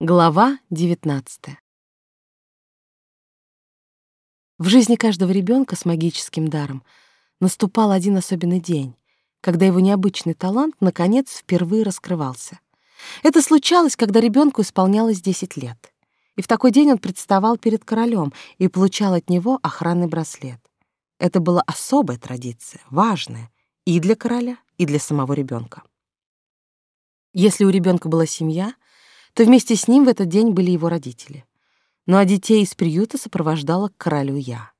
Глава 19. В жизни каждого ребенка с магическим даром наступал один особенный день, когда его необычный талант наконец впервые раскрывался. Это случалось, когда ребенку исполнялось 10 лет. И в такой день он представал перед королем и получал от него охранный браслет. Это была особая традиция, важная и для короля, и для самого ребенка. Если у ребенка была семья — то вместе с ним в этот день были его родители. Ну а детей из приюта сопровождала королю я.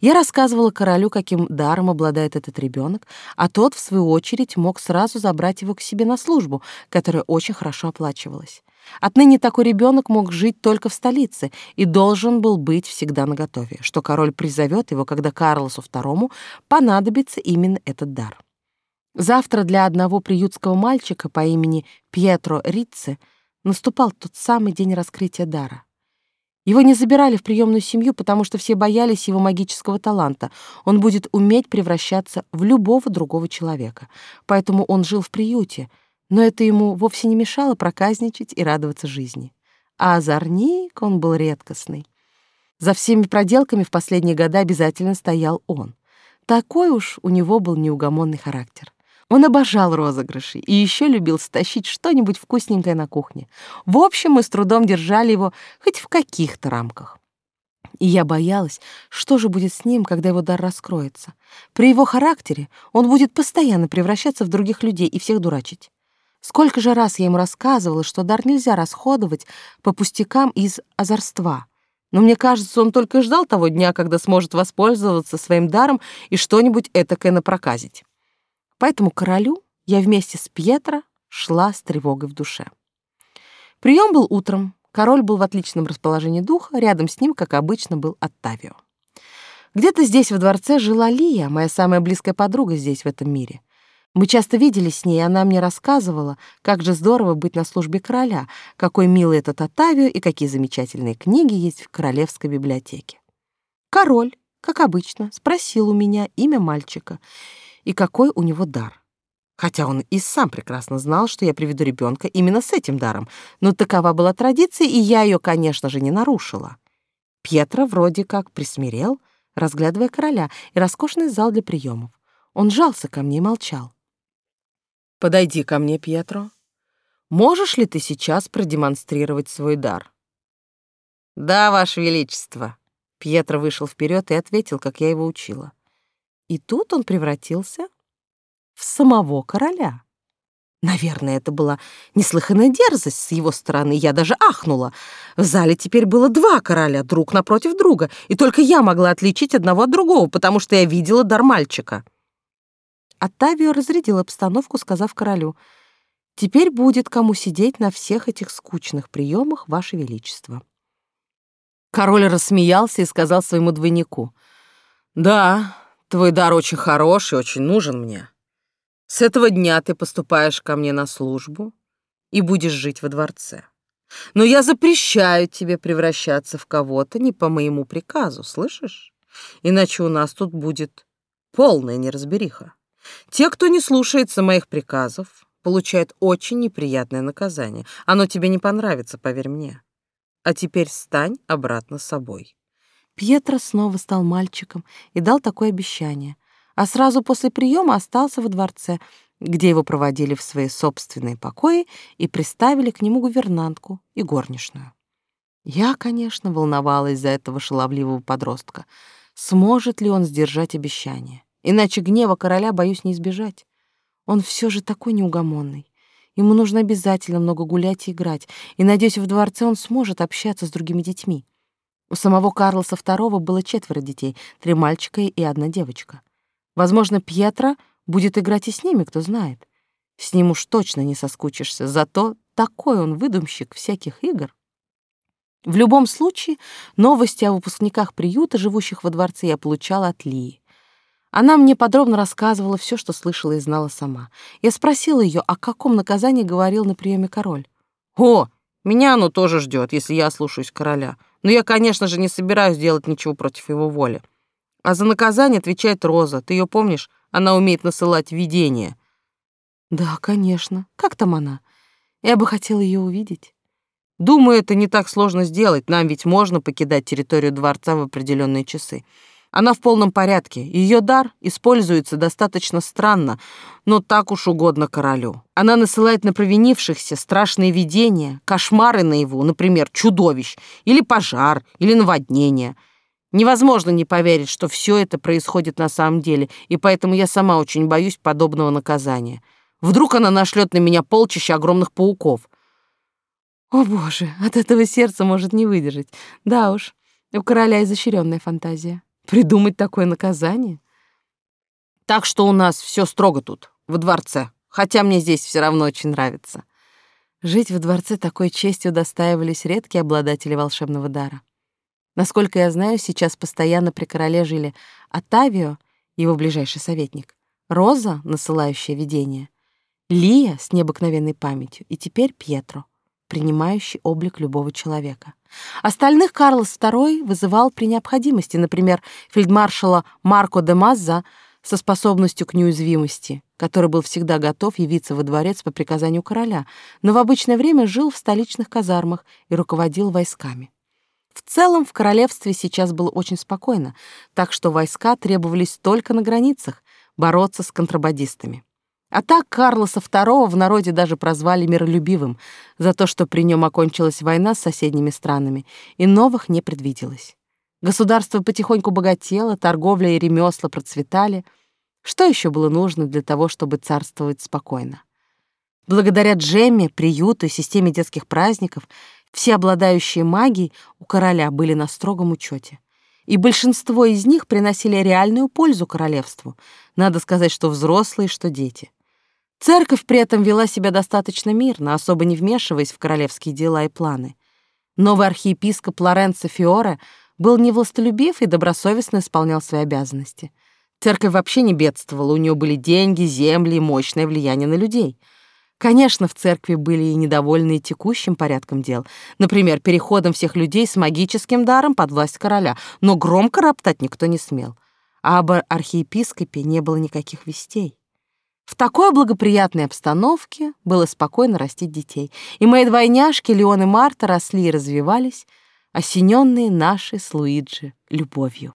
Я рассказывала королю, каким даром обладает этот ребенок, а тот, в свою очередь, мог сразу забрать его к себе на службу, которая очень хорошо оплачивалась. Отныне такой ребенок мог жить только в столице и должен был быть всегда наготове, что король призовет его, когда Карлосу II понадобится именно этот дар. Завтра для одного приютского мальчика по имени Пьетро Рицци наступал тот самый день раскрытия дара. Его не забирали в приемную семью, потому что все боялись его магического таланта. Он будет уметь превращаться в любого другого человека. Поэтому он жил в приюте, но это ему вовсе не мешало проказничать и радоваться жизни. А озорник он был редкостный. За всеми проделками в последние годы обязательно стоял он. Такой уж у него был неугомонный характер. Он обожал розыгрыши и еще любил стащить что-нибудь вкусненькое на кухне. В общем, мы с трудом держали его хоть в каких-то рамках. И я боялась, что же будет с ним, когда его дар раскроется. При его характере он будет постоянно превращаться в других людей и всех дурачить. Сколько же раз я ему рассказывала, что дар нельзя расходовать по пустякам из озорства. Но мне кажется, он только ждал того дня, когда сможет воспользоваться своим даром и что-нибудь этакое напроказить. Поэтому королю я вместе с Пьетро шла с тревогой в душе. Прием был утром. Король был в отличном расположении духа, рядом с ним, как обычно, был Оттавио. Где-то здесь, во дворце, жила Лия, моя самая близкая подруга здесь, в этом мире. Мы часто виделись с ней, и она мне рассказывала, как же здорово быть на службе короля, какой милый этот Оттавио и какие замечательные книги есть в королевской библиотеке. Король, как обычно, спросил у меня имя мальчика — и какой у него дар. Хотя он и сам прекрасно знал, что я приведу ребенка именно с этим даром, но такова была традиция, и я ее, конечно же, не нарушила. Пьетро вроде как присмирел, разглядывая короля и роскошный зал для приемов. Он жался ко мне и молчал. «Подойди ко мне, Пьетро. Можешь ли ты сейчас продемонстрировать свой дар?» «Да, Ваше Величество». Пьетро вышел вперед и ответил, как я его учила. И тут он превратился в самого короля. Наверное, это была неслыханная дерзость с его стороны. Я даже ахнула. В зале теперь было два короля, друг напротив друга, и только я могла отличить одного от другого, потому что я видела дар мальчика. Оттавио разрядил обстановку, сказав королю, «Теперь будет кому сидеть на всех этих скучных приемах, Ваше Величество». Король рассмеялся и сказал своему двойнику, «Да, Твой дар очень хороший, очень нужен мне. С этого дня ты поступаешь ко мне на службу и будешь жить во дворце. Но я запрещаю тебе превращаться в кого-то не по моему приказу, слышишь? Иначе у нас тут будет полная неразбериха. Те, кто не слушается моих приказов, получают очень неприятное наказание. Оно тебе не понравится, поверь мне. А теперь стань обратно собой. Пьетро снова стал мальчиком и дал такое обещание, а сразу после приема остался во дворце, где его проводили в свои собственные покои и приставили к нему гувернантку и горничную. Я, конечно, волновалась за этого шаловливого подростка. Сможет ли он сдержать обещание? Иначе гнева короля, боюсь, не избежать. Он все же такой неугомонный. Ему нужно обязательно много гулять и играть, и, надеюсь, в дворце он сможет общаться с другими детьми. У самого Карлоса II было четверо детей, три мальчика и одна девочка. Возможно, Пьетро будет играть и с ними, кто знает. С ним уж точно не соскучишься, зато такой он выдумщик всяких игр. В любом случае, новости о выпускниках приюта, живущих во дворце, я получала от Лии. Она мне подробно рассказывала все, что слышала и знала сама. Я спросила ее, о каком наказании говорил на приеме король. «О, меня оно тоже ждет, если я слушаюсь короля. Но я, конечно же, не собираюсь делать ничего против его воли. А за наказание отвечает Роза. Ты ее помнишь? Она умеет насылать видения. Да, конечно. Как там она? Я бы хотела ее увидеть. Думаю, это не так сложно сделать, нам ведь можно покидать территорию дворца в определенные часы. Она в полном порядке. Ее дар используется достаточно странно, но так уж угодно королю. Она насылает на провинившихся страшные видения, кошмары наяву, например, чудовищ, или пожар, или наводнение. Невозможно не поверить, что все это происходит на самом деле, и поэтому я сама очень боюсь подобного наказания. Вдруг она нашлет на меня полчища огромных пауков. О боже, от этого сердце может не выдержать. Да уж, у короля изощренная фантазия. Придумать такое наказание? Так что у нас все строго тут, в дворце, хотя мне здесь все равно очень нравится. Жить в дворце такой честью достаивались редкие обладатели волшебного дара. Насколько я знаю, сейчас постоянно при короле жили Атавио, его ближайший советник, Роза, насылающая видение, Лия с необыкновенной памятью и теперь Пьетро, принимающий облик любого человека. Остальных Карлос II вызывал при необходимости, например, фельдмаршала Марко де Мазза со способностью к неуязвимости, который был всегда готов явиться во дворец по приказанию короля, но в обычное время жил в столичных казармах и руководил войсками. В целом в королевстве сейчас было очень спокойно, так что войска требовались только на границах бороться с контрабандистами. А так Карлоса II в народе даже прозвали миролюбивым за то, что при нем окончилась война с соседними странами, и новых не предвиделось. Государство потихоньку богатело, торговля и ремесла процветали. Что еще было нужно для того, чтобы царствовать спокойно? Благодаря Джемме, приюту и системе детских праздников все обладающие магией у короля были на строгом учете и большинство из них приносили реальную пользу королевству. Надо сказать, что взрослые, что дети. Церковь при этом вела себя достаточно мирно, особо не вмешиваясь в королевские дела и планы. Новый архиепископ Лоренцо Фиоре был невластолюбив и добросовестно исполнял свои обязанности. Церковь вообще не бедствовала, у нее были деньги, земли и мощное влияние на людей. Конечно, в церкви были и недовольные текущим порядком дел, например, переходом всех людей с магическим даром под власть короля, но громко роптать никто не смел. А об архиепископе не было никаких вестей. В такой благоприятной обстановке было спокойно растить детей, и мои двойняшки Леон и Марта росли и развивались, осененные нашей с Луиджи любовью.